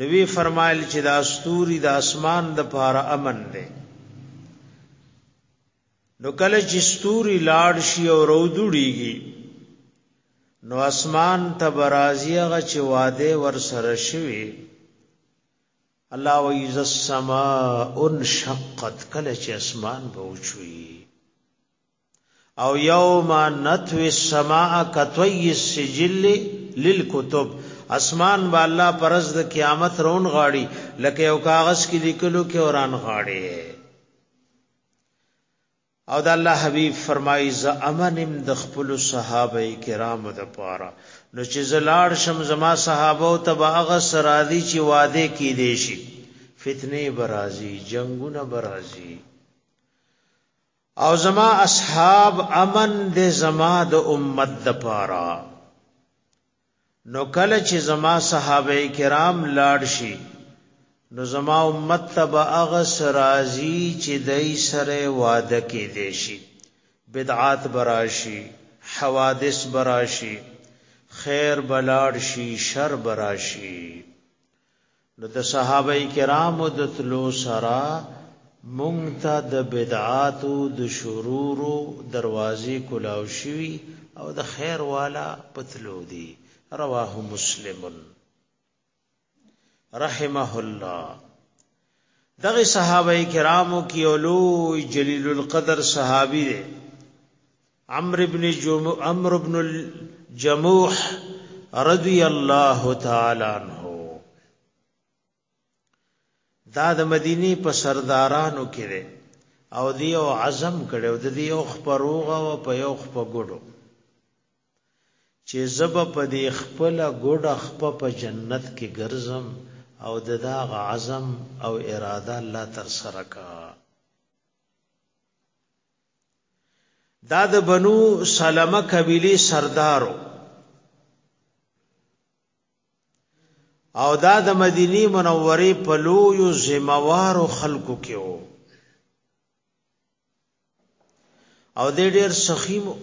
نبی فرمایل چې دا استوري د اسمان د پاره امن دی نو کله چې استوري لاړ شي او رودړيږي نو اسمان ته برازیه غ چې واده ور سره شوي الله ویز السماء انشقت کله چې اسمان به وچوي او یوم نتوی السماء کتوی السجل للکتب اسمان با الله پرز د قیامت رون غاړي لکه یو کاغذ کې لیکلو کې اوران غاړي او د الله حبیب فرمایي ز امنم د خپل صحابه کرامو د پاره نو چې زلاړ شم زما صحابه او تبا هغه سرادي چې واده کې دي شي فتنه برازي جنگونه برازي او زما اصحاب امن دې زما د امت د پاره نو کله چې زما صحابه کرام لاړ شي نو زما امت تبا اغه سرازي چې دای سره واده کې دي شي بدعات براشي حوادث براشي خیر بلاړ شي شر براشي نو د صحابه کرامو د تلو سره مونږ ته د بدعاتو د شرورو دروازې کلاو شوي او د خیر والا پتلو دي رواه مسلم رحمه الله دغه صحابه کرامو کې اولو جلیل القدر صحابي دي عمرو بن جمو عمرو بن الجموح رضی الله تعالی عنہ دا د مدینه په سردارانو کې او دی او عزم کړو د دی او خبروغه او په یو خپ ګډو چې زب په دی خپل ګډ خپ په جنت کې ګرځم او د دا عزم او اراده الله تر سره کا دا د بنو سلمه قبیلی سردارو او دا د مدینی منوری په لویو زموارو خلکو کې وو او د ډیر سخیمو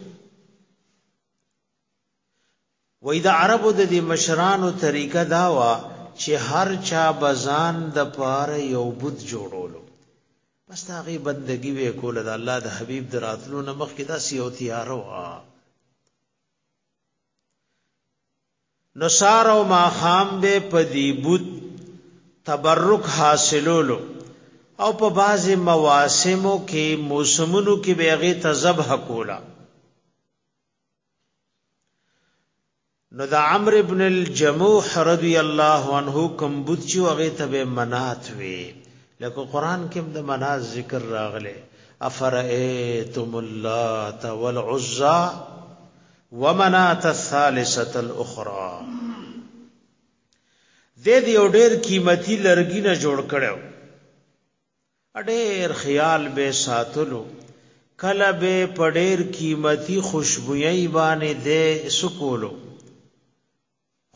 وای د عربو د دې مشرانو طریقه دا وا چې هر چا بزان د پاره یو بت جوړولو بس دا غي بندگی وې کوله د الله د حبیب دراتلو نه مخکې دا سیو تیار وا نو سار او ما خام به پدی بت تبرک حاصلولو او په باز مواسمو کې موسمونو کې بیغه تذبح کولا نو د عمرو ابن الجموح رضی الله عنه کوم بوت چې هغه ته به منات وي لکه قران کې د منات ذکر راغله افرئتم اللات والعزى ومنات الثالثه الاخرى د دې یو ډېر قیمتي لرګي نه جوړ کړو ډېر خیال به یې ساتلو، کله به یې په ډېر قیمتي خوشبویۍ باندې دی څه کولو؟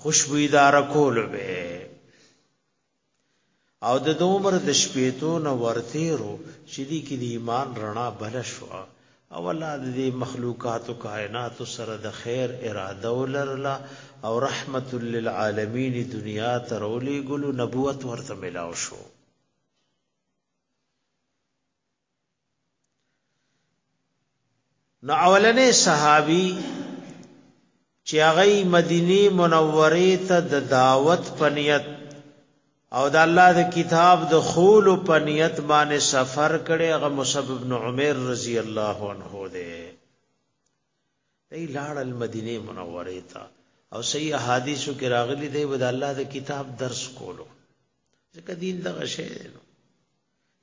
خوشبویداره کولو به یې. او د ده عمر د شپېتو نه ورتېرو چې دې کې د ایمان رڼا بله شوه او الله د دې مخلوقاتو کایناتو سره د خیر اراده ولرله او رحمت للعالمین دنیا ته راولېږلو، نبوت ورته ملاو شو. نو اولنې صحابي چې هغه مدینه منوره ته د دعوت پنیت او د الله د کتاب د خول پنیت باندې سفر کړي هغه مصعب ابن عمر رضی الله عنه دی دی لاړل مدینه منوره ته او صحیح احادیثو کې راغلي دی به د الله د کتاب درس کولو ځکه دین دغه شی دی نو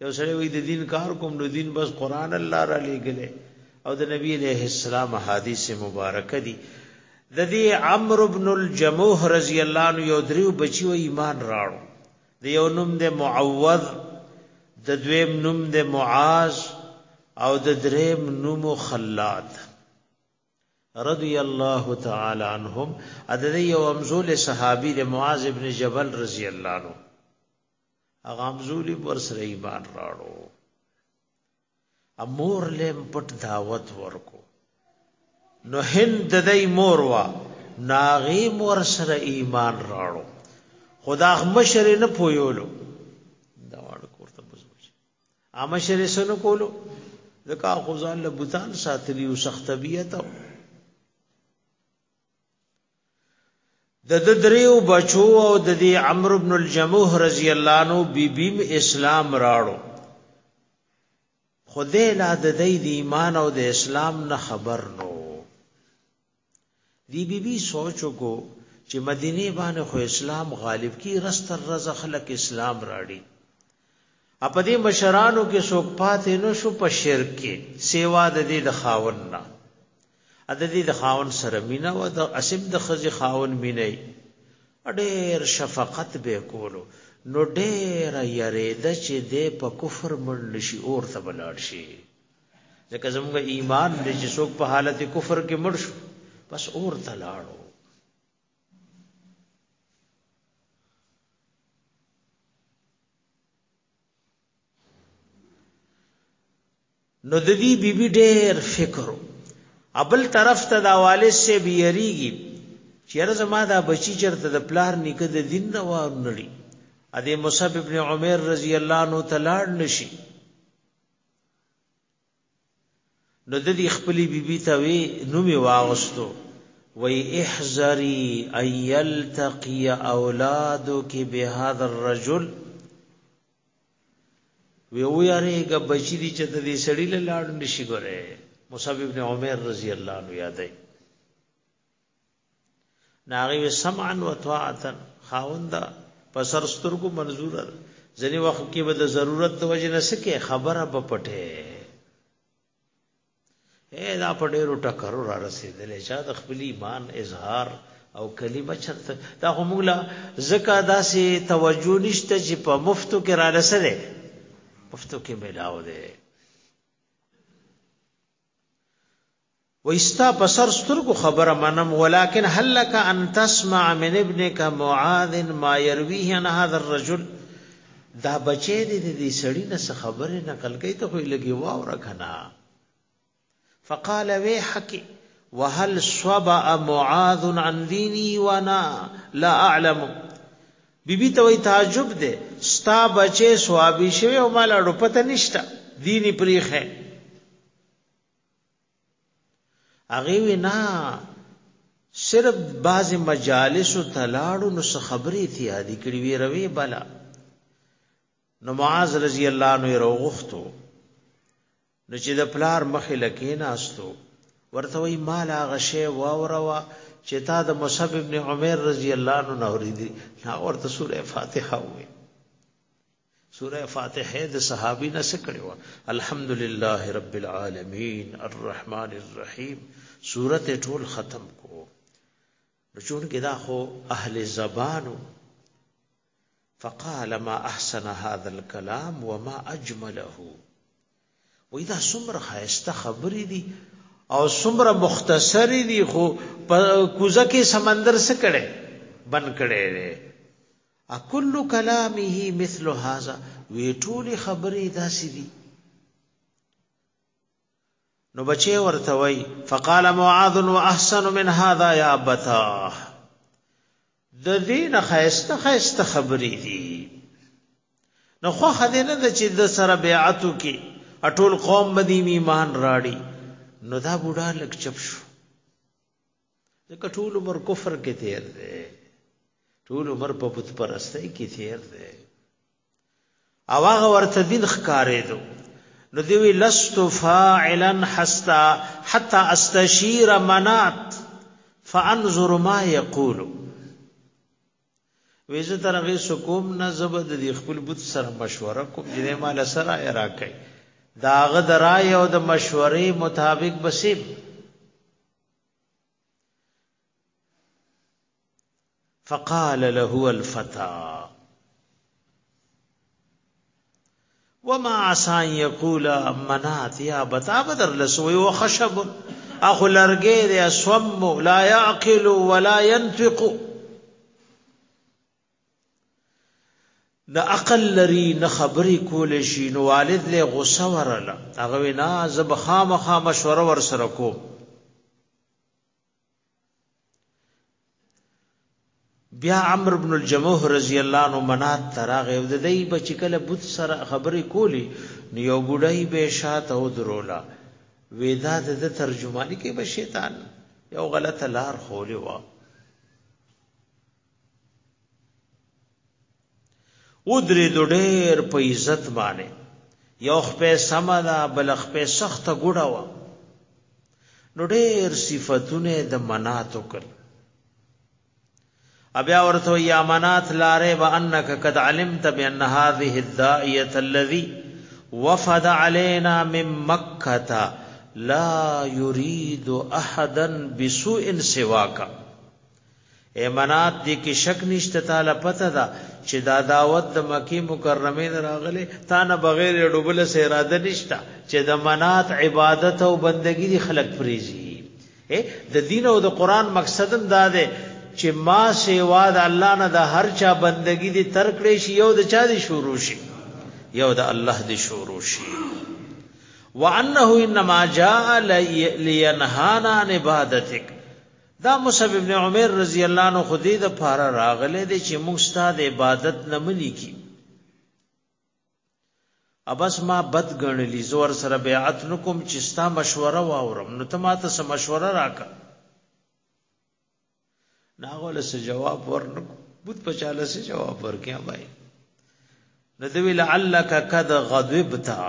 یو سړی وایي د دین کار کوم نو دین بس قران الله را لېږلی او د نبی علیه السلام احادیث مبارکه دي د دې عمرو بن الجموح رضی الله عنه یو دریو بچیو ایمان راړو د یو نوم د معوذ د دویم نوم د معاذ او د دریم نوم خلاد رضی الله تعالی عنهم د یو امزول صحابي د معاذ ابن جبل رضی الله عنه هغه امزول ورسره ایمان راړو مور لیم پټ دعوت ورکو نو هند د دې مور وا ناغي مور سره ایمان راړو خدا مشر نه پویولو دا وړ کوته بزوج ا مشر سره کولو ځکه خو ځان له بوتان ساتلی او سخت طبیعت د د دریو بچو او د دی عمر ابن الجموح رضی اللہ عنو بی بیم اسلام راړو خدای لا د دی دی ایمان او د اسلام نه خبر نو دی بی بی سوچو کو چې مدینه باندې خو اسلام غالب کی رستر رز خلق اسلام راړي او په دې مشرانو کې څوک پاتې نه شو په شرک کې سیوا د دې د خاون نه ا د دې د خاون سره مینه و د اسب د خزي خاون مینه ډېر شفقت به کولو نو ډېر یریده چې دې په کفر مړ نشي اور ته بلاړ شي ځکه زموږ ایمان دې چې څوک په حالت کفر کې مړ شو بس اور ته لاړو نو د دې بیبي ډېر فکر ابل طرف ته دا والد سه بیریږي چیرې زما دا بچی چرته د پلار نیکه د دین نه وار نړي ا دې مصعب ابن عمر رضی الله عنه تلاړ نشي نو د دې خپلې بیبي ته وی نوم یې واغوستو وی احذری ان یلتقی اولادک بهذا الرجل وی او یاریږه بچی دي چې د دې سړی له لاړ نشي ګره مصعب ابن عمر رضی الله عنه یادای ناغي سمعا و طاعتا خاوند په سر سترګو منظور ځنی وخت کې به د ضرورت د وجې نه سکه خبره به پټه اے دا په ډیرو ټکرو را رسیدلې چا د خپل ایمان اظهار او کلمه چرته دا خو موږ لا زکه داسې توجه نشته چې په مفتو کې را لسره مفتو کې ملاو ده ويستا پسر سترګو خبره منم ولكن هل لك ان تسمع من ابنك معاذ ما يرويه عن هذا الرجل دا بچی دې دې سړی نه څه خبره نقل کوي ته خو لګي واور کنا فقال ويحك وهل صبا معاذ عن ديني وانا لا اعلم بی بی ته وایي تعجب دی ستا بچی صوابي شوی او ما لا ډو پته نشته دیني پریخه هغه وی نه صرف بعض مجالس ته لاړو نو څه خبرې ته یادې کړې وی روي بلا نو معاذ رضی الله عنه وروغختو نو چې د پلار مخې له کېناستو ورته وایي ما له هغه شی واوروه چې تا د مصعب ابن عمر رضی الله عنه نه اورېدي هغه ورته سوره فاتحه وویل سوره فاتحه د صحابي نه څه کړې وه الحمدلله رب العالمین الرحمن الرحیم سورت ټول ختم کو نو چون کې دا خو اهل زبانو فقال ما احسن هذا الكلام وما اجمله وای دا څومره ښایسته خبرې دي او څومره مختصرې دي خو په کوزه کې سمندر څه کړي بن کړي دي اکل کلامه مثل هذا وی ټولې خبرې داسې دي نو بچي ورته وای فقال معاذ واحسن من هذا يا ابتا د دین خیسته خیسته خبرې دي نو خو خدای نه د چې د سره بیعتو کې اټول قوم بدی ایمان راړي نو دا بوډا لک چپ شو ځکه ټول عمر کفر کې تیر دی ټول عمر په بت پرستۍ کې تیر دی او هغه ورته دین ښکارېدو نو دی وی لست فاعلا حتا حتا استشیر منات فانظر ما یقول ویزه ترغه سکوم نه زبد دی خپل بوت سره مشوره کوم چې مال سره را کوي داغه درای او د مشورې مطابق بسیم فقال له الفتى وما عسى ان يقول منات يا بتا بدر لسوي وخشب اخو لرګي د اسوم لا يعقل ولا ينطق د عقل لري نه خبرې کول شي نو والد له غوسه ورله هغه وینا زب خامخا مشوره ور سره کو بیا عمرو بن الجموح رضی الله عنه منات تراغه د دې بچی کله بوت سره خبرې کولی نو یو بډای به شاته او درولا وېدا د ترجمانی کې به شیطان یو غلطه لار خولې و ودرې د ډېر په عزت باندې یو خپې سمه ده بل خپې سخته ګوډه وه نو ډېر صفتونه د منات وکړ بیا ورته یا منات لاره و انک قد علمت بان هذه الداعیه الذي وفد علينا من مکه لا يريد احدا بسوء سواک اې منات دې کې شک نشته تعالی پته ده چې دا دعوت د مکه مکرمه نه راغله تا نه بغیر ډوبله سه اراده نشته چې د منات عبادت او بندګی دي خلق فریزي اے د دین او د قران مقصد هم دا ده چې ما سیوا د الله نه د هر چا بندگی دي تر کړې شي یو د چا دي شروع شي یو د الله دي شروع شي وانه انما جاء لينهانا عن عبادتك دا مصعب ابن عمر رضی الله عنه خو دې د پاره راغله دې چې موږ ستاد عبادت نه منی کی ابس ما بد غنلی زور سره بیعت نکوم چې ستا مشوره واورم نو ته ما ته سم مشوره راکا ناغول سه جواب ورنکو بوت پچاله سه جواب ورکیا بای ندوی لعلک قد غضبتا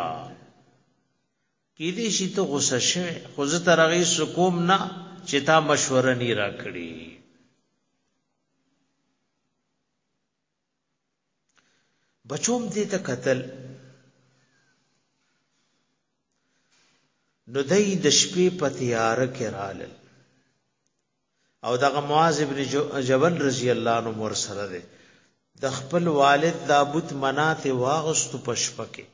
کیدای شي ته غوسه شوی خو زه تر هغې څه کوم نه چې تا مشوره نی راکړي. بچوم دې ته قتل نو دای د شپې په تیار کې رالل او دغه معاذ ابن جبل رضی الله عنه مور سره ده د خپل والد دا بوت منات واغست پشپکه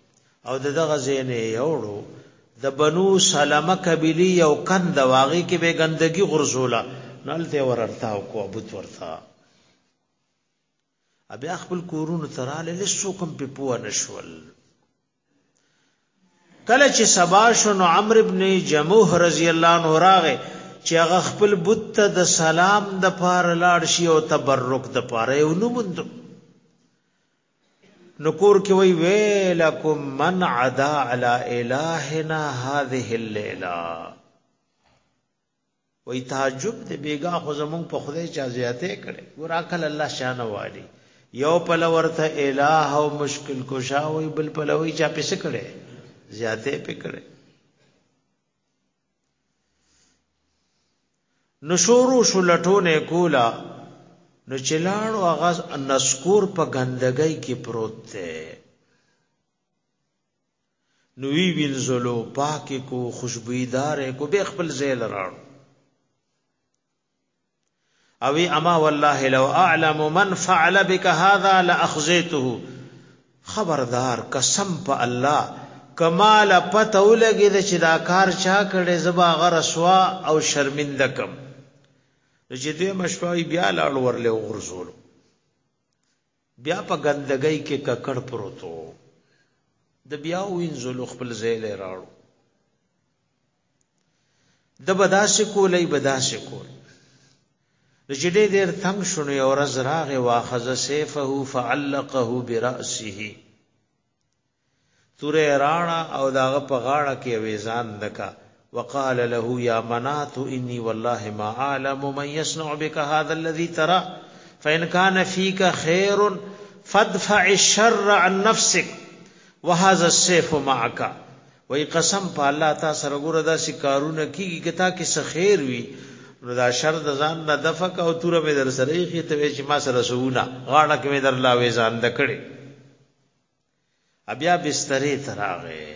او دغه زین یوړو د بنو سلمہ قبیلی یو کند واغی کې به ګندګي غرزولا نلته ورتا کو بوت ورتا بیا خپل کورونو ته رااله لسوک هم په پوه نشول کله چې سبا شو نو عمرو ابن جموح رضی الله عنه راغه چې هغه خپل بت ته د سلام د پار لاړ شي او تبرک د پاره یو نوموند نکور کې وی ویلکم من عدا علی الہنا هذه الليله وای تعجب دې بیګا خو زمونږ په خدای چا زیاته کړي ګور عقل الله شانه والی یو پل ورته الہ او مشکل کشا وای بل پل وای چا پس کړي زیاته پکړي نشورو شلټونه کولا نو چلاړو هغه نسکور په غندګۍ کې پروت دی نو وی وینځلو پاک کو خوشبوئی دار کو به خپل زیل راړو اوی اما والله لو اعلم من فعل بك هذا لاخزيته خبردار قسم په الله کمال پته ولګي د چې دا کار چا کړي زبا غرسوا او شرمنده کم چې دوی مشفاوی بیا لاړ ورلې غرزول بیا په ګندګۍ کې ککړ پروت و. د بیا وینځلو خپل ځای له راړو د بداسې کولې بداسې کول نو چې ډېر ډېر تنگ شونه او رز راغه واخذ سیفه فعلقه براسه توره راڼه او د هغه په غاړه کې یوې ځان دکه، وقال له یا منات انی والله ما اعلم من یصنع بک هذا الذی ترا فان کان فیک خیر فادفع الشر عن نفسک وهذا السیف معک وای قسم په الله تا سره ګوره دا سکارونه کیږي که تا کې څه خیر وي نو دا شر د ځان نه دفق او تور مې در سره یې ته چې ما سره سونه غاړه کې مې در لاوي ځان د کړي بیا بسترې ته راغی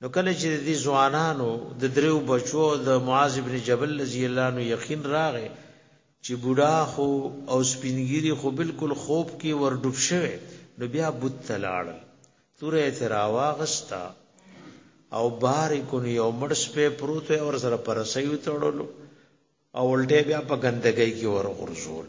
نو کله چې د دې ځوانانو د دریو بچو د معاذ ابن جبل رضی الله عنه یقین راغی چې بوډا خو او سپینګیری خو بالکل خوب کې ورډوب شوی نو بیا بوت تلاړ توره تراواغستا او بار کو یو مړ سپه پروت او سره پرسیو تړلو او ولټه بیا په ګندګۍ کې ورغورځول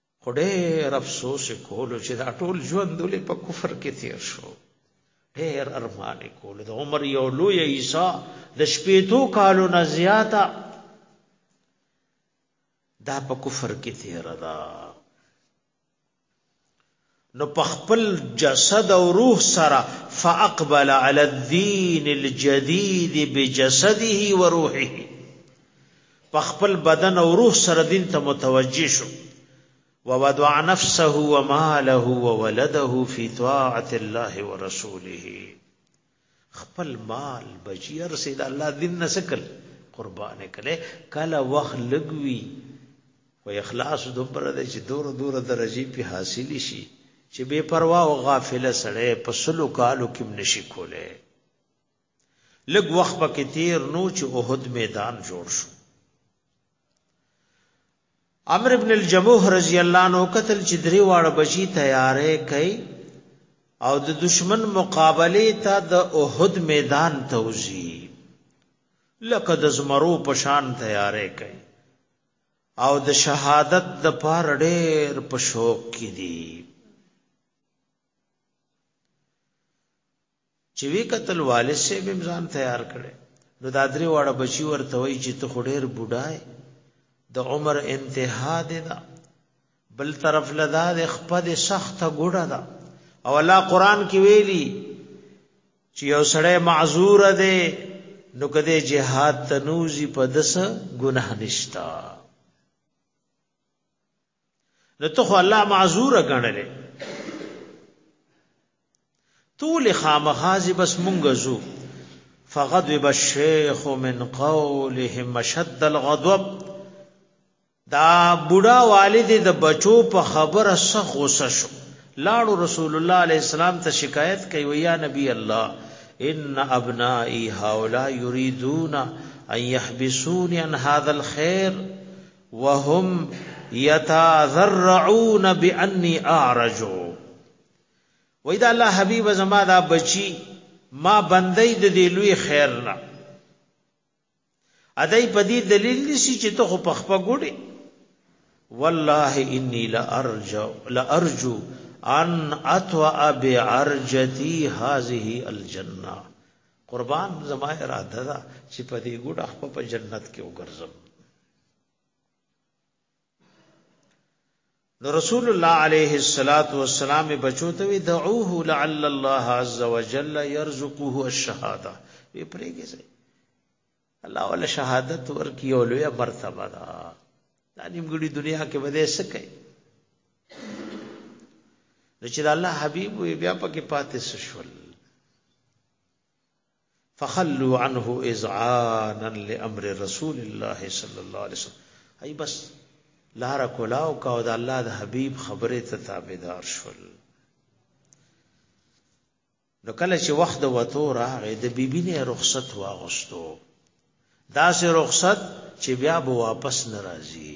خو ډېر افسوس یې کولو چې دا ټول ژوند ولې په کفر کې تیر شو ډېر ارمان یې کولو د عمر یو لوی عیسی د شپېتو کالو نه زیاته دا په کفر کې تیر ده نو په خپل جسد او روح سره فاقبل علی الدین الجدید بجسده و روحه په خپل بدن او روح سره دین ته متوجه شو ووضع نفسه وماله وولده فی طاعت الله ورسوله خپل مال بچی ارسه د الله دین نه سکل قربان کله کله وخت لګوي و اخلاص دومره د چې دور دور درجه په حاصل شي چې بے پروا او غافل سړی په سلو کالو کې نشي کوله لګ وخت پکې تیر نو چې اوهد میدان جوړ شو عمرو بن الجموح رضی الله عنه قتل چې درې واړه بچی تیارې کوي او د دشمن مقابله ته د احد میدان توزی لکه د زمرو پشان تیارې کوي او د شهادت د پار ډېر په شوق کې دي چې وی قتل والد شه به ځان تیار کړي نو دا درې واړه بچي ورته وی چې ته خډیر بډای د عمر انتها ده دا بل طرف لدا د خپد سخت ګډه ده او الله قران کې ویلي چې یو سړی معذور دی نو کده جهاد تنوزی په دس گناه نشتا نو ته خو الله معذور غنلې طول خامخازي بس مونږ زو فغضب الشيخ من قولهم شد الغضب دا بوډا والد د بچو په خبره سخ غوسه شو لاړو رسول الله عليه السلام ته شکایت کوي ويا نبي الله ان ابنائي هؤلاء يريدون ان يحبسوني عن هذا الخير وهم یتاذرعون بانی اعرج وای دا الله حبیب زما دا بچی ما بندای د دې لوی خیر نه ادای په دې دلیل نشي چې ته خو په خپه ګوډي والله انی لارجو لارجو ان اتوا بعرجتی هذه الجنه قربان زما اراده ده چې په دې ګډه خپل په جنت کې وګرځم نو رسول الله عليه الصلاة والسلام بچو ته وی دعوه لعل الله عز وجل يرزقه الشهاده وی پرېږي سي الله ولا شهادت ورکی او لوی مرتبه ده دا نیمګړي دنیا کې بده سکه نو چې الله حبيب وی بیا پکې پاتې شول فخلوا عنه اذعانا لامر رسول الله صلی الله علیه وسلم ای بس لار کولاو کا او د الله د حبیب خبره ته تابعدار شول نو کله چې وخت د وته راغی د بیبی نه رخصت واغستو دا سه رخصت چې بیا به واپس ناراضي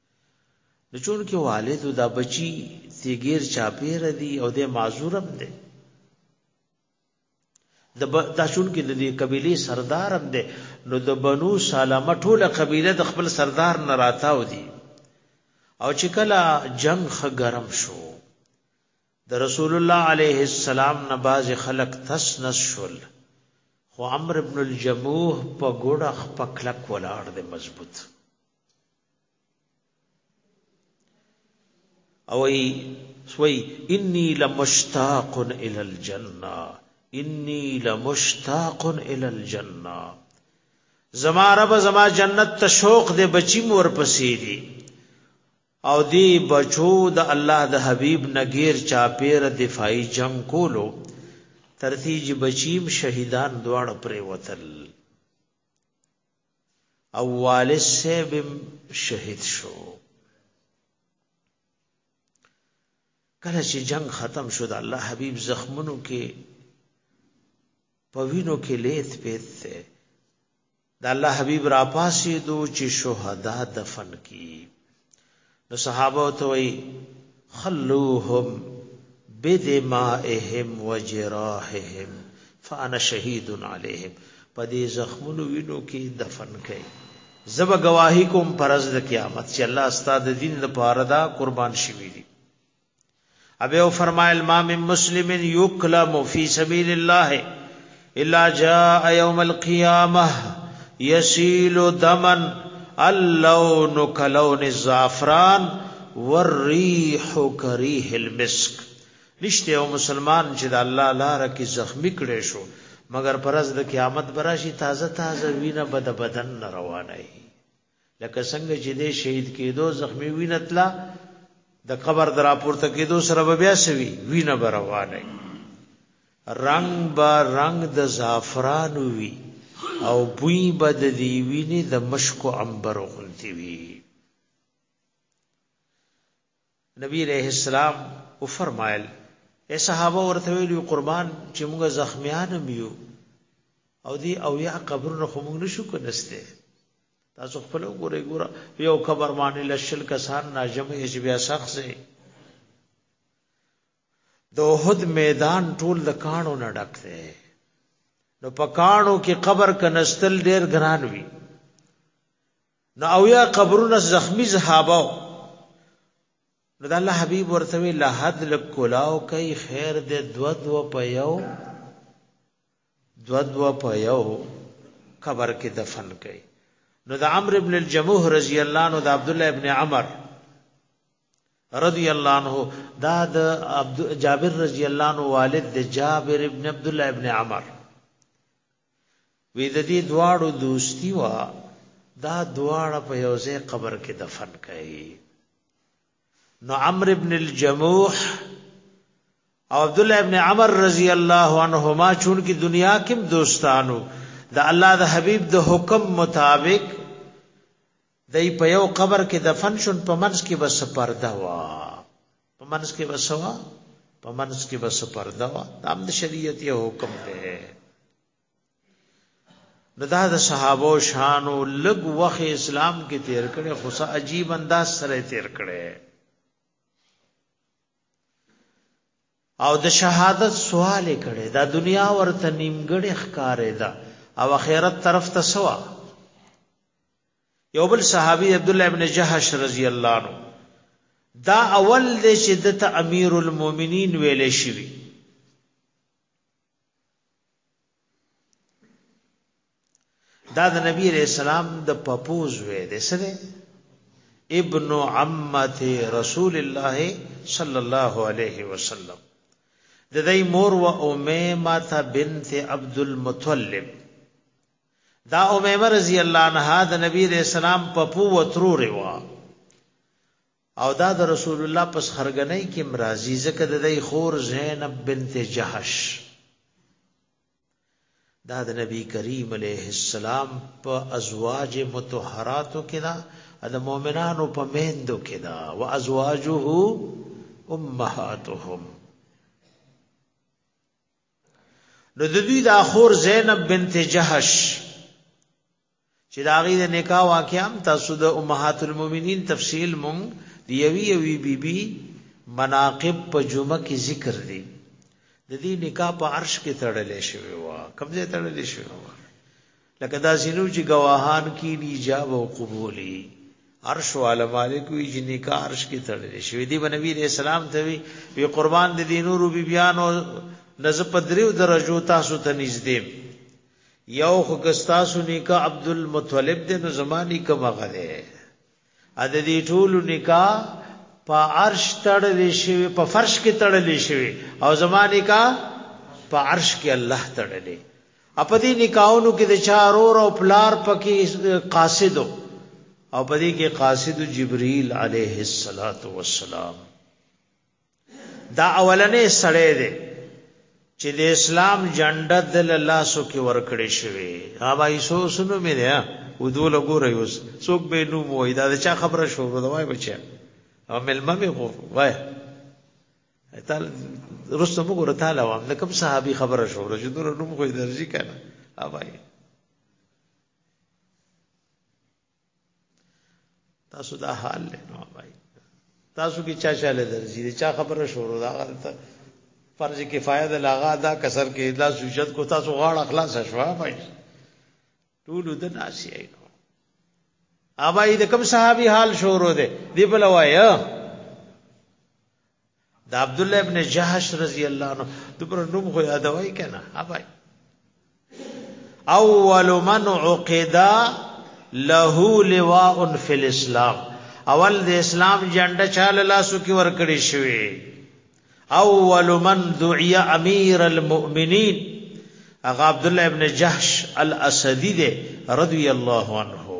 نو چون کې والد دا بچي تیګیر چاپیر دی او د معذورم دی د دا چون کې د دې قبيله سردارم دی نو د بنو سلامه ټوله قبيله د خپل سردار نه راتاو دي او چې کله جنگ خ ګرم شو د رسول الله عليه السلام نه باز خلق تس نس شول خو عمرو ابن الجموح په ګډه خپکلک ولاړ دی مضبوط او ای سوی انی لمشتاق الی الجنه انی لمشتاق الی الجنه زما رب زما جنت ته شوق دې بچی مور پسې دي او دی بچو د الله د حبیب نګیر چا پیر دفاعی جنگ کولو ترتیج بچیم شهیدان دواړه پرې وتل او والد صاحب شهید شو کله چې جنگ ختم شو د الله حبیب زخمونو کې په وینو کې لیت پیت ته د الله حبیب را پاسې دو چې شهدا دفن کی نو صحابه ته وی خلوهم بدمائهم وجراحهم فانا شهید علیهم په دې زخمونو وینو کې دفن کړي زب گواہی کوم پرز د قیامت چې الله استاد دین لپاره دا قربان شوی دی ابي او فرمایل ما من مسلم یکلم فی سبیل الله الا جاء یوم القیامه یسیل دما اللون کلون الزعفران والريح كريح المسك نشته او مسلمان چې د الله لار کې زخمی کړي شو مگر پرز د قیامت براشي تازه تازه وینه بد بدن روانه لکه څنګه چې دې شهید کېدو زخمی وینه تله د قبر دراپورته کېدو سره به بیا سوي وینه بروانه رنگ با رنگ د زعفران وی او بوی به د دی ویني د مشکو عنبر غونتی وی نبی عليه السلام وفرمايل، اې صحابه ورته ويل يو قربان چې موږ زخميان هم يو او دي اويا قبرونه خو موږ نشو کنسته تاسو خپل وګورئ ګوره یو قبر باندې لشل کسان ناجمع هیڅ بیا سخت دی د احد میدان ټول د کانو نه ډک دی نو په کانو کې قبر کنستل ډیر ګران وي نو او یا قبرونه زخمی زهابو نو د الله حبیب ورته وی لا حد لکلاو کوي خیر دې دو دو په یو دو دو په یو قبر کې دفن کوي نو د عمرو ابن الجموح رضی الله عنه د عبد الله ابن عمر رضی الله عنه دا د جابر رضی الله عنه والد د جابر ابن عبد الله ابن عمر وي د دې دواړو دوستي وه، دا دواړه په یو ځای قبر کې دفن کړئ. نو عمرو بن الجموح او عبد الله ابن عمر رضی الله عنهما چون کې دنیا کې دوستانو د الله د حبیب د حکم مطابق دی په یو قبر کې دفن شون په منځ کې بس پرده وا په منځ کې بس وا په منځ کې بس پرده وا دا د شریعت یو حکم دی نو دا د صحابه شانو لګ وخت اسلام کې تیر کړي خو څه عجیب انداز سره تیر کړي او د شهادت سوال کړي دا دنیا ورته نیمګړې ښکارې ده او آخرت طرف ته سوا یو بل صحابي عبد الله ابن جهش رضی الله عنه دا اول دی چې د ته امیر المؤمنین ویل شوی دا د نبی علیہ السلام د پپوز وې د سره ابن عمت رسول الله صلی الله علیه وسلم د دې مور و امه ماته بنت عبد المطلب دا اميمه رضی الله عنها د نبی علیہ السلام په پو وترور و او دا د رسول الله پس خرګنۍ کې مرাজি زکه د دې خور زینب بنت جهش دا د نبی کریم علیه السلام په ازواج متطهراتو کې دا د مؤمنانو په میندو کې دا او ازواجه امهاتهم نو د دوی د اخور زینب بنت جهش چې دا غي د نکاح واقعا هم تاسو د امهات المؤمنین تفصیل مونږ دی یوی یوی بی بی مناقب په جمعه کې ذکر دي د دې نکاح په عرش کې تړلې شوی و کمزې تړلې شوی و لکه دا سينو چې گواهان کې دي جواب او قبولي عرش والا مالک وی چې نکاح عرش کې تړل شوی دی نبی رسول سلام ته وی وی قربان د دینور بی بیان او نز پدریو درجو تاسو ته نږدې یو خو کستاسو نکاح عبد المطلب د نو زمانی کومه غره ا د دې ټولو نکاح په عرش تړلې شوی په فرش کې تړلې شوی او زما نکاح په عرش کې الله تړلې په دې نکاحونو کې د چارور او پلار پکې قاصد او په دې کې قاصد جبريل عليه الصلاه والسلام دا اولنې سړی دی چې د اسلام جنډه د الله سو کې ورکړې شوی هغه ایسو سنو مې نه و دوه لګورې اوس څوک به نو وای دا چا خبره شو دا وای بچا او ملما مې خو وای تل رسته موږ ورته لاو هم کوم صحابي خبره شو چې دوه نوم خو درځي کنه اوبای تاسو دا حال له نو وای تاسو کې چا چاله درځي دا چا خبره شروع دا غلطه فرض کفایه د لاغا دا کسر کې دا سوجت کو تاسو غاړه خلاص شوا وای ټول د ناشي نو اوبای د کوم صحابي حال شروع ده دی په لوایا د عبد الله ابن جهش رضی الله عنه دبر نوم خو یادوي کنه اوبای اول من عقدا له لواء فی الاسلام اول د اسلام جنډه چاله لاسو کې ور کړی شوی اول من دعی امیر المؤمنین اغا عبد الله ابن جهش الاسدی ده رضی الله عنه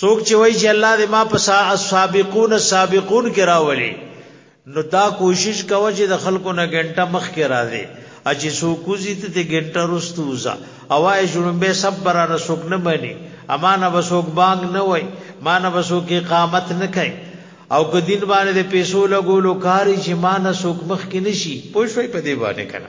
څوک چې وایي چې الله دې ما په سابقون سابقون کې راولي نو دا کوشش کوه چې د خلکو نه ګنټه مخ کې راځي اچې سو کوزي ته د ګنټه رستوزا اوای جوړمبه سب برانه سوک نه مانی امانه وسوک بانګ نه وای مانه وسوک اقامت نه کوي او که دین باندې د پیسو لګولو کاری چې مانه سوک مخ کې نشي پوښوي په دې باندې کنه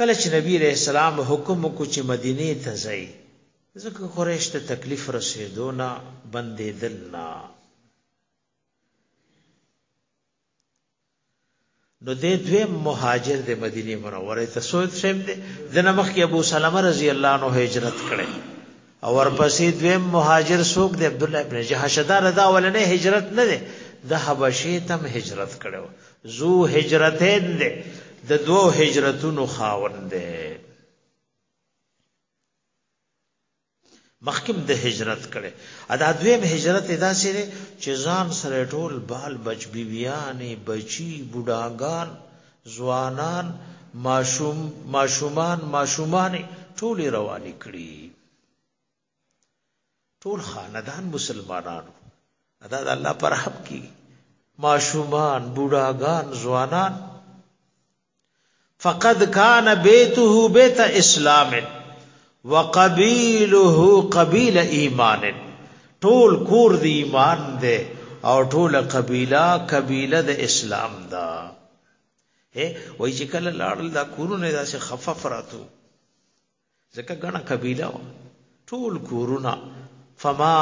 کله چې نبی علیہ السلام حکم وکړو چې مدینه ته ځي ځکه قریش ته تکلیف رسیدو نه بندې دل نه نو دې دوی مهاجر د مدینه منوره ته سوید شیم دې د نمخ کې ابو سلمہ رضی الله عنه هجرت کړي او ورپسې دویم مهاجر څوک دی عبد الله ابن جهش دا رضا ولنه هجرت نه دی د حبشه تم هجرت کړو زو هجرتین دی د دوو هجرتونو خاوند دی مخکم د هجرت کړي ادا دویم هجرت ادا سره چې ځان سره ټول بال بچ بیبیانې بچي بوډاګان ځوانان، ماشوم، ماشومان، ماشومانې ټولې روانې کړي ټول خاندان مسلمانانو ادا د الله پر حق کی ماشومان بوډاګان ځوانان فقد کان بیته بیت اسلام وقبیله قبیل ایمان ټول کور دی ایمان دی او ټول قبیله قبیله د اسلام دا اے وای چې کله لاړل دا کورونه داسې خفف راتو ځکه غنا قبیله ټول کورونه فما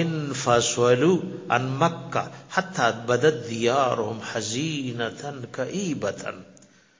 ان فسولو ان مکه حتا بدت دیارهم حزینه کئیبه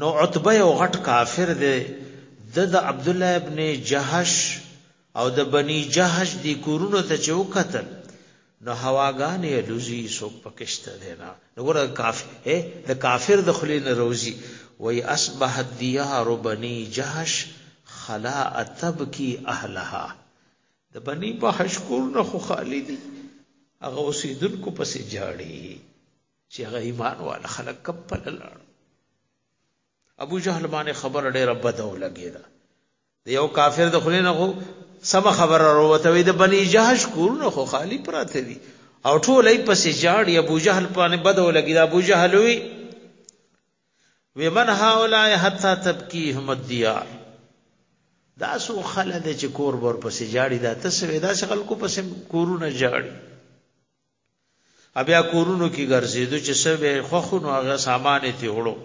نو عتبه یو غټ کافر دی د د عبدالله ابن جهش او د بنی جهش دی کورونو ته چې وکتل نو هواګانې الوزي څوک پکشته دی نه نو ګوره کافر د کافر د خلی نه روزي وای اصبحت دیار بنی جهش خلا تبکی اهلها د بنی په حشکور نه خو خالی دي هغه اوسیدونکو پسې جاړي چې هغه ایمان والا خلک کپل لاړ ابو جهل باندې خبر ډیره بده ولګیدا د یو کافر د خلې نه خو سم خبر وروته وي د بنی جهش کور نه خو خالی پراته دي او ټول یې پسې جاړي ابو جهل باندې بده ولګیدا ابو جهل وی ومن هؤلاء حتا تبکیهم الديار دا سو خلک چې کور ور پسې جاړي دا تسوي دا شغل کو پسې کورونه جاړي بیا کورونو کې ګرځېدو چې څه به خوښو نو هغه سامان یې ته وړو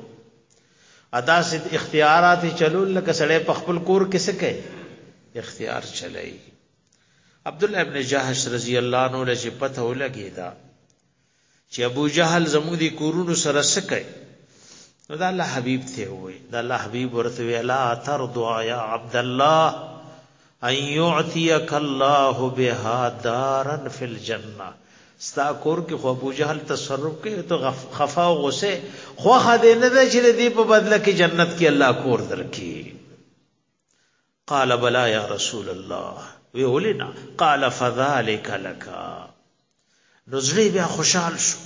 ادا سید اختیارات چلول لکه سړی په خپل کور کې څه کوي اختیار چلای عبد الله ابن جهش رضی الله عنه له پته ولګی دا چې ابو جهل زموږ دی کورونو سره څه کوي نو دا الله حبیب ته وای دا الله حبیب ورته ویلا ترضوا یا عبد الله ان یعطیک الله بها دارا فی الجنه ستا کور کې خو ابو جهل تصرف کوي ته خفا او غصه خو خدای نه ده چې دې په بدله کې جنت کې الله کور درکې قال بلا یا رسول الله وی ولینا قال فذلك لك نزلی بیا خوشحال شو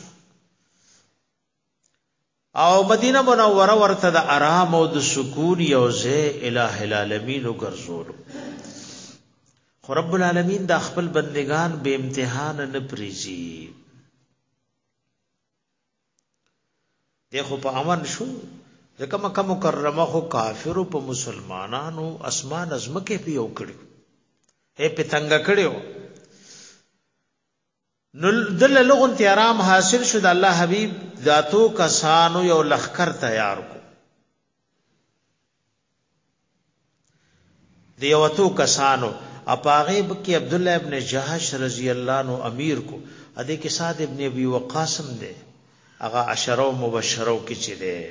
او مدینه منوره ورته د آرام او د سکون یو ځای الٰه العالمین وګرځولو خو رب العالمین د خپل بندگان به امتحان نه پریزي دغه په امن شو ځکه مکه مکرمه خو کافرو په مسلمانانو اسمان ازمکه په یو کړو اے پتنګ کړو نو دله لغونتی ارام حاصل شو، د الله حبیب د اتو کسانو یو لښکر تیار کړو، د یو اتو کسانو او په هغې کې عبدالله ابن جهش رضی الله عنه امیر کو، په دې کې سعد ابن ابي وقاص هم دی، هغه عشرو مبشرو کې چې دی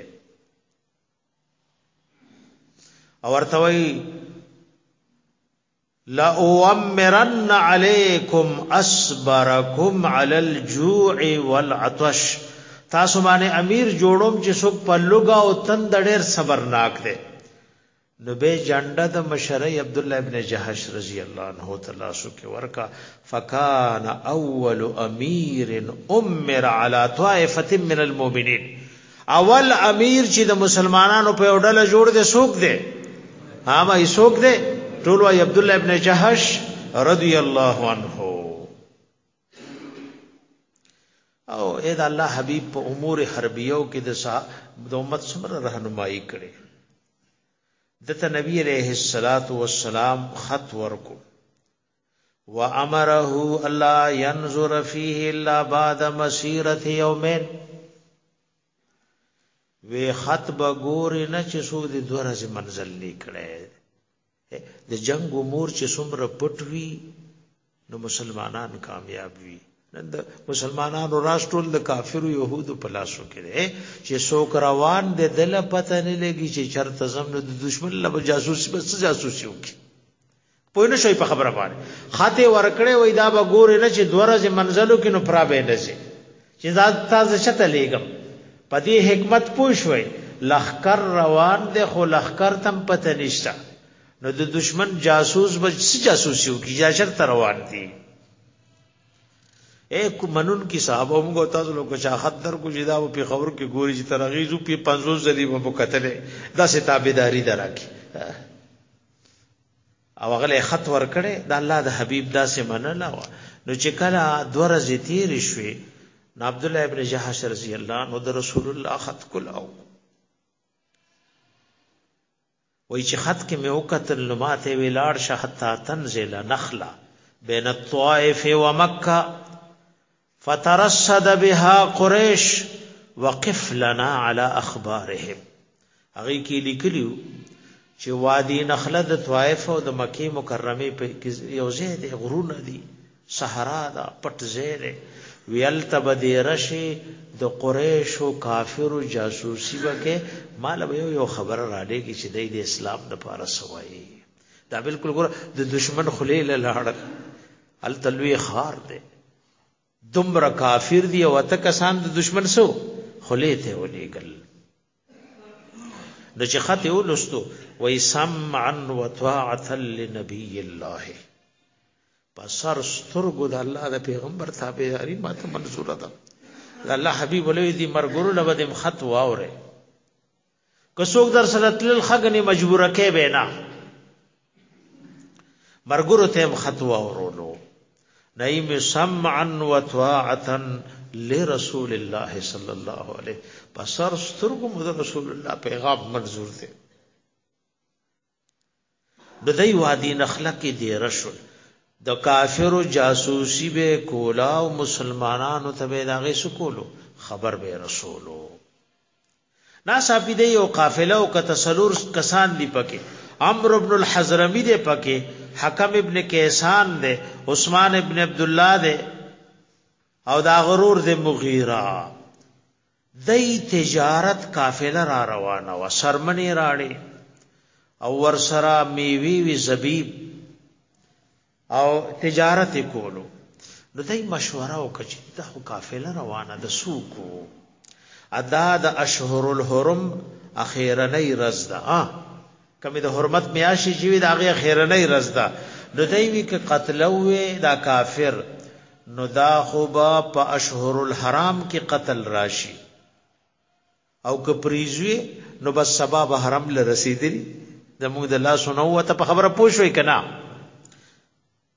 او ورته وایي، لأعمرن علیکم اصبرکم علی الجوع والعطش تاسو باندې امیر جوړوم چې څوک په لوګا او تند ډېر صبرناک دی نو به جنډه د مشرۍ عبد الله ابن جهش رضی الله عنه تعالی سو کې ورکا فکان اول امیر امر علی طائفه من المؤمنین اول امیر چې د مسلمانانو په وډله جوړ دي سوق دي ها ما یې سوق دي ټول وايي عبد الله ابن جهش رضی الله عنه او اې د الله حبیب په امور حربیو کې د صاحب د امت سمره راهنمایي کړي دته نبی عليه الصلاه والسلام خط ورکو وامره الله ينظر فيه الا بعد مسيره يومين وی خط به ګور نه چې سو دې دوه ورځې منزل نکړي د جنگ امور چې څومره پټ وي نو مسلمانان کامیاب وي نن د مسلمانانو راستول د کافرو يهودو په لاسو کې دي چې څوک روان دي دل پته نه لګي چې چرته زم د دشمن له جاسوس بس جاسوسي وکي پوه نه شوي په خبره باندې خاطه ورکړې وای دا به ګورې نه چې دوه ورځې منزلو کې نو پرا به نه شي چې دا تاسو چته لېږم په دې حکمت پوه شوي لخر روان دی خو لخر تم پته نشته نو د دشمن جاسوس به څه جاسوسي وکړي یا شر تر روان دي اے کو منون کی صاحب هم کو تاسو لوګو چا خط در کو جدا په خبر کې ګوري چې ترغیزو په 50 ذلی مو قتل دا ستابیداری درکې او هغه له خط ورکړې د الله د حبيب داسې منله و نو چې کله دوه ورځې تیرې شوې نو عبد الله ابن جهش رضی الله نو د رسول الله خط کول او وای چې خط کې مې وکتل نو ماته ویلاړ شه حتا تنزل نخلا بین الطائف و مکه فترصد بها قریش وقف لنا على اخبارهم هغه کې لیکلیو چې وادي نخله د طائف او د مکه مکرمه په یو ځای دی غرونه دي صحرا دا پټ ځای دی ویل تب دې رشي د قریش او کافر جاسوسي وکه مال به یو خبر را لېږي چې د اسلام د پاره سوایي دا بالکل ګور د دشمن خلې له لاړ هلته لوی خار دی دومره کافر دی او اته کسان د دشمن سو خلې ته ولېګل نو چې خط یې ولستو وای سمعا وطاعتا لنبی الله پسر سترګو د الله د پیغمبر تابعداري ماته منظور ده د الله حبیب ولې دي مرګور لبدم خط واوره که څوک در سره تلل خګنې مجبور کې به نه مرګرو ته خطوا ورونو نیم سمعا وطاعتا لرسول الله صلی الله علیه پسر سترګو مد رسول الله پیغام منظور دی نو دی وادي نخله کې دېره شول د کافرو جاسوسي به کولا او مسلمانانو ته به داغه سکولو خبر به رسولو نا صاحب دی یو قافله او کتسلور کسان دی پکې عمرو ابن الحضرمی دی پکې حکم ابن کیسان دی عثمان ابن عبد الله دی او دا غرور دی مغیره دئ تجارت قافله را روانه وه، څرمنې راړې او ورسره مېوې وې، زبیب او تجارت ئې کولو، نو دئ مشوره وکړه چي دا خو قافله روانه ده څوک و او دا د اشهرالحرم اخېرنۍ ورځ ده، کومې د حرمت میاشي چې وي د هغې خیرنۍ ورځ ده نو دی وي که قتلوې دا کافر نو دا خو به په اشهر الحرام کې قتل راشي او که پریزوي نو بس سبا به حرم له رسیدلی زموږ د لاسو نه وته په خبره پوه شوې که نه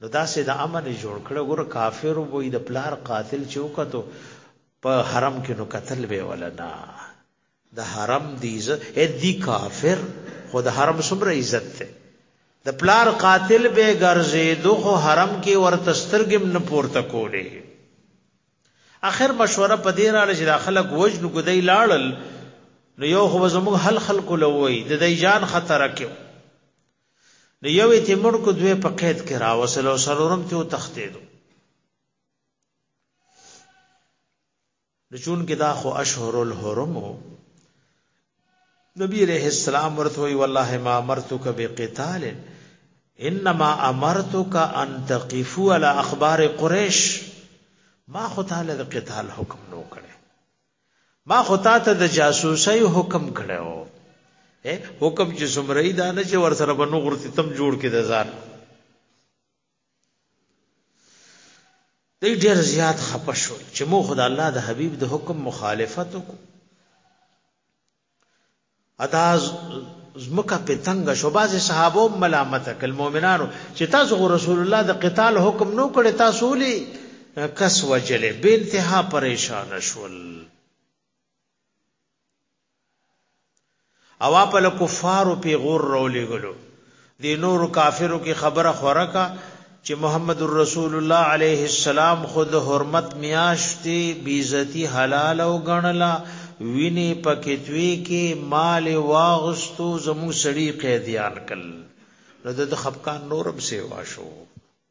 نو داسې د امن جوړ کړه ګور کافر وو د پلار قاتل چې وکړو په حرم کې نو قتل به ولنا د حرم دی عزت اې دی کافر خو د حرم څومره عزت ته د پلار قاتل به ګرځې دوه حرم کې ورته سترګم نه پورته کولې اخر مشوره په دې راړل چې داخله وجن ګدای لاړل نو یو خو زموږ حل خلق لوي د دې جان خطر کېو نو یو یې مړ کو دوی په قید کې راوسل او سلورم ته وتښتېدو نو چون کې دا خو اشهر الحرم نبی علیہ السلام ورته وی والله ما امرتک بقتال انما امرتک ان تقفوا على اخبار قریش ما خو تعالی د قتال حکم نو کړ ما خو تا ته د جاسوسۍ حکم کړو اے حکم چې سمرئی دا نه چې ور سره بنو غرتی تم جوړ کې د ځان دی ډیر زیات خپشول چې مو خدای الله د حبیب د حکم مخالفت وکړو ادا زمکه په تنگ شو بعض صحابه ملامت کل مؤمنانو چې تاسو رسول الله د قتال حکم نو کړی تاسو ولي کس وجلې به انتها پریشان شول او په کفارو پیغور رولې غلو دی نور کافرو کې خبره خوره کا چې محمد رسول الله عليه السلام خود حرمت میاشتي بیزتی حلال او غنلا ویني پکتوي کې مال واغستو زمو سړي قیدیان کل نو د خپکان نورم سیوا شو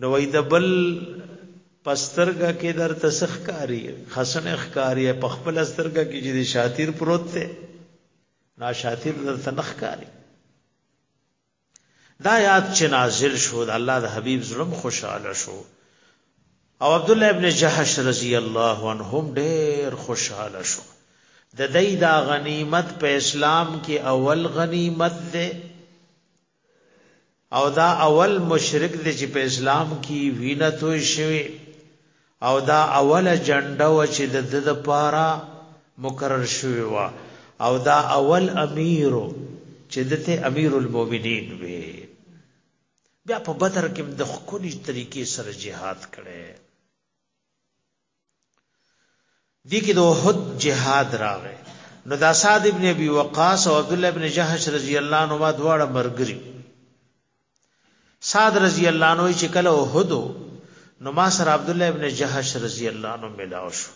نو وای د بل پسترګه کې درته سخکاری خسن اخکاری په خپل سترګه کې چې شاتیر پروت دی نا شاتیر درته نخکاری دا یاد چې نازل شو د الله د حبیب ظلم خوشاله شو او عبد الله ابن جهش رضی الله عنه هم ډېر خوشاله شو د دې دا غنیمت په اسلام کې اول غنیمت ده او دا اول مشرک دی چې په اسلام کې وینه توی شوی او دا اوله جنډه و چې د د لپاره مقرر شوی و او دا اول امیر چې دته امیر المؤمنین وی بیا په بدر کې د خکونی طریقې سره jihad کړي دي کې د احد جهاد راغی نو دا سعد ابن ابي وقاص او عبد الله ابن جهش رضی الله عنهما دواړه مرګري سعد رضی الله عنه چې کله احد نو ما سره عبد الله ابن جهش رضی الله عنه ملاو شو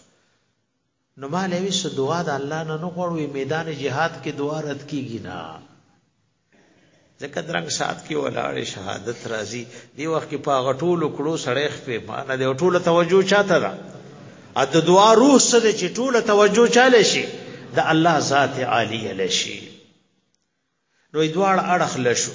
نو ما لوي سو دعا د الله نه نو غوړوي میدان جهاد کې دعا رد کیږي نه ځکه درنګ سات کې ولاړې شهادت راځي دی وخت کې په غټولو کړو سړی خپې معنی دی ټوله توجه چاته ده ا د دعا روح سره چې ټوله توجه چاله شي د الله ذات عالی لشي نو دوړ اړخ لشو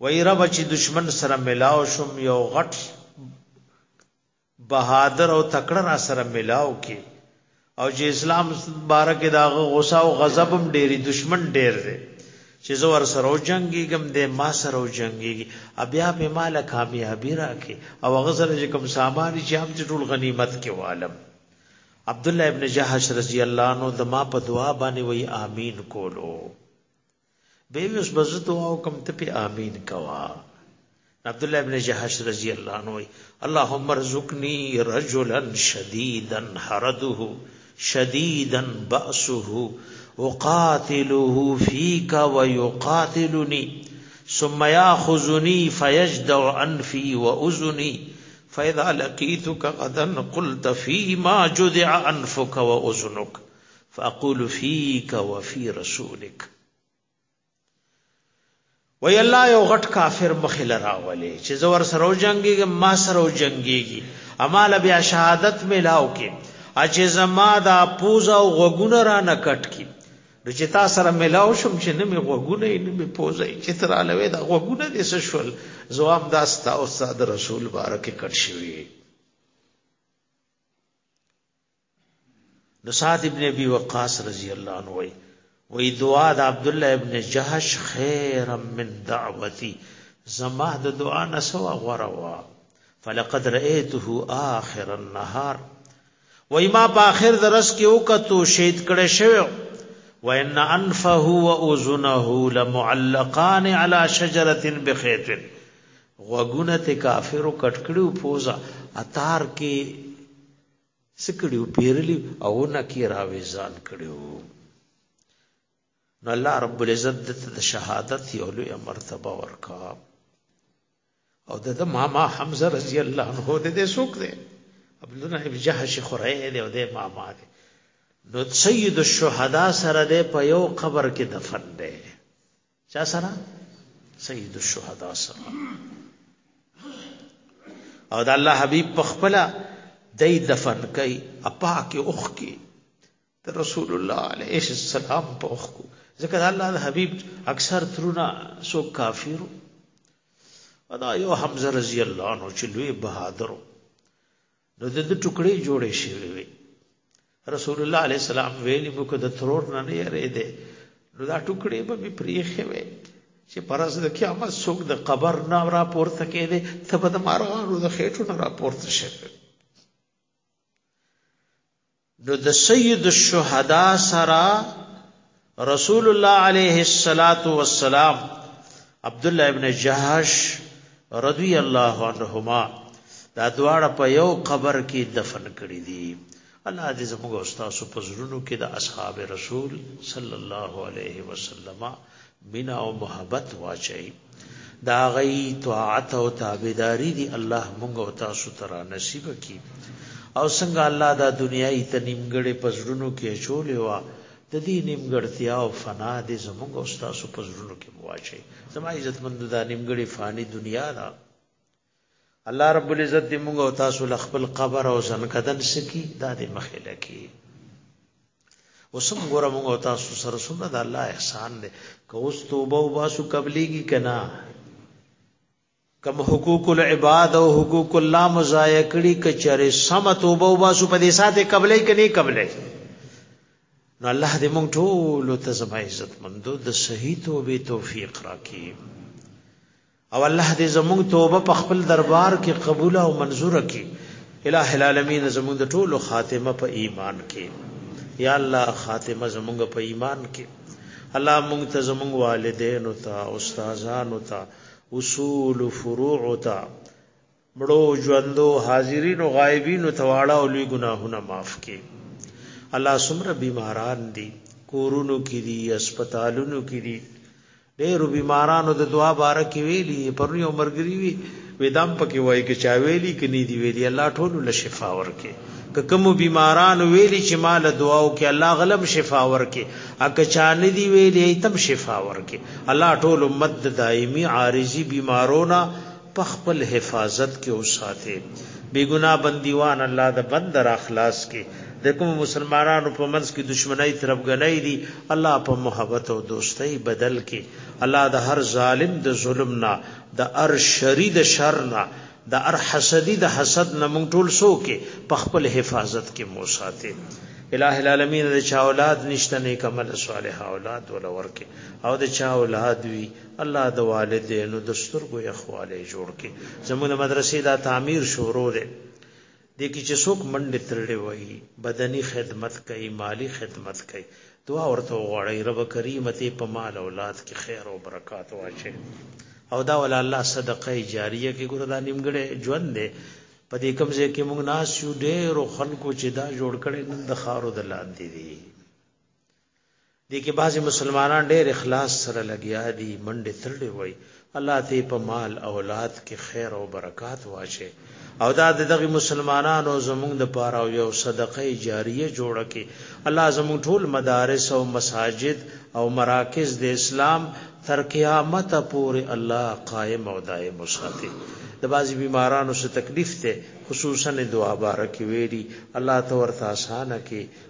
وایی ربه چی دشمن سره ملاو شوم یو غټ بهادر او تکړه را سره ملاو کی او چې اسلام بارکه دا غوسه او غضب هم ډېری دشمن ډېر دی چې زه ور سره جنگيږم د ما سره جنگيږي بیا به مال کامیابی راکې او غزر چې کوم سامان چې هم چې ټول غنیمت کې والم عبد الله ابن جهش رضی الله عنه د ما په دعا باندې وای امين کولو به وس بز دعا کوم ته په امین کوا عبد الله ابن جهش رضی الله عنه اللهم ارزقني رجلا شديدا حرده شديدا بأسه اقاتله فيك ويقاتلني ثم ياخذني فيجدع انفي واذني فاذا لقيتك غدا قلت فيما جدع انفك واذنك فاقول فيك وفي رسولك وی الله یو غټ کافر مخله راولې چې زور سره جنگيږي ما سره جنگيږي امال بیا شهادت ملاو کې اچې زما دا پوزا او غوګونه را نه کټ کی نو چې تا سره ملاو شم چې نه می غوګونه نه می پوزا چې تر الوی دا غوګونه دې سشول زوام داستا او استاد رسول بارک کټ شوی نو سعد ابن ابي وقاص رضی الله عنه وای وی دعا د عبد الله ابن جهش خیر من دعوتی زما د دعا نسوا غره وا فلقد رأيته آخر النهار وای ما په آخر درس کې وکتو شهید کړه شوی وان انفه واذنه لمعلقان على شجره بخيط غوګونه ته کافرو کټکړو پوزا اتار کې څه کړي وو پیرلي او نکی راوي ځان کړي وو نو الله رب العزت د شهادت یو لوی مرتبه ورکا او د ماما حمزه رضی الله عنه د دې څوک دی عبد الله بن جهش خره دی او د ماما دی نو سید الشهدا سره دی په یو قبر کې دفن دی چا سره سید الشهدا سره او د الله حبیب په خپل دای دفن کئ اپاک اوخ کې رسول الله علیه السلام په اوخ کو ځکه الله د حبیب اکثر ترونه سو کافرو ادا یو حمزه رضی الله عنه چې لوی بهادر نو د د ټوکړې جوړې شوې وي رسول الله علیه السلام ویلی مو که د ترور نه نه یریدې نو دا ټوکړې به مې پریښې وې چې پرز د قیامت څوک د قبر نه را پورته کېدې ته به د مارغانو د خېټو نه را پورته شوې نو د سید الشهدا سره رسول الله علیه الصلاۃ والسلام عبد الله ابن جهش رضی الله عنهما دا دواړه په یو قبر کې دفن کړی دي الله دې زموږ استاد په زړونو کې د اصحاب رسول صلی الله علیه وسلم مینه او محبت واچئ د هغه طاعت او تابعداري دې الله موږ او تاسو ته رانصیب کړي او څنګه الله دا دنیا یې ته نیمګړې په زړونو کې اچولې وه د دې نیمګړتیا او فنا دې زموږ او ستاسو په زړونو کې واچوي زما عزتمندو دا نیمګړې فاني دنیا ده الله رب العزت دې موږ او تاسو له خپل قبر او ځنکدن سکی دا دې مخې لکی وسم ګوره موږ او تاسو سره سنت الله احسان دې که اوس توبه او باسو قبليږي کنا کم حقوق العباد او حقوق الله مزای کړي کچره سم توبه او باسو په دې ساته قبلې کني قبلې نو الله دې موږ ټول ته زما عزت مندو د صحیح توبې توفیق راکړي او الله دې زموږ توبه په خپل دربار کې قبول او منظور کړي الہ العالمین زموږ د ټولو خاتمه په ایمان کې یا الله خاتمه زموږ په ایمان کې الله موږ ته زموږ والدین او تا استادان او تا اصول فروع او تا مړو ژوندو حاضرینو غایبینو ته واړه او لوی ګناهونه معاف کړي الله څومره بیماران دي کورونو کې دي هسپتالونو کې دي ډېرو بیمارانو د دعا باره کې ویلي پرونی عمرګری وی وېدام پکې وای کې چا ویلي کې نه دی ویلي الله ټول له شفا ورکې که کوم بیماران ویلي چې مال دعا او کې الله غلم شفا ورکې اګه چا نه دی ویلي ایتم شفا ورکې الله ټول امت دایمي عارضي بیمارونه په خپل حفاظت کې وساتې بی ګناه بندیوان الله د بند را خلاص کې د کوم مسلمانانو په منځ کې دشمنی تربګنۍ دي الله په محبت او دوستۍ بدل کې الله د هر ظالم د ظلم نه د ار شری د شر نه د ار حسدی د حسد نه مونږ ټول سو کې په خپل حفاظت کې مو ساتي الہ العالمین د چا اولاد نشته نیک عمل صالح اولاد ولور کې او د چا اولاد وی الله د والدینو د سترګو یخواله جوړ کړي زموږ مدرسې دا تعمیر شروع ده د کی چې څوک منډه ترړې وای بدني خدمت کوي مالی خدمت کوي دعا ورته وغواړي رب کریم ته په مال اولاد کې خیر او برکات واچي او دا ول الله صدقه جاریه کې ګور دا نیمګړې ژوند ده په دې کوم ځای کې موږ ناس یو ډېر خلکو چې دا جوړ کړي نن د خارو د لاندې دي دې کې بعضی مسلمانان ډېر اخلاص سره لګیا دي منډې ترډې وای الله ته په مال اولاد کې خیر او برکات واچي او دا دغه مسلمانانو زموږ د پاره او یو صدقه جاریه جوړه کې الله زموږ ټول مدارس او مساجد او مراکز د اسلام تر قیامت پورې الله قائم او دائم وساتي د بعضی بیمارانو څخه تکلیف ته خصوصا دعا بارک ویری الله ته ورته آسان کې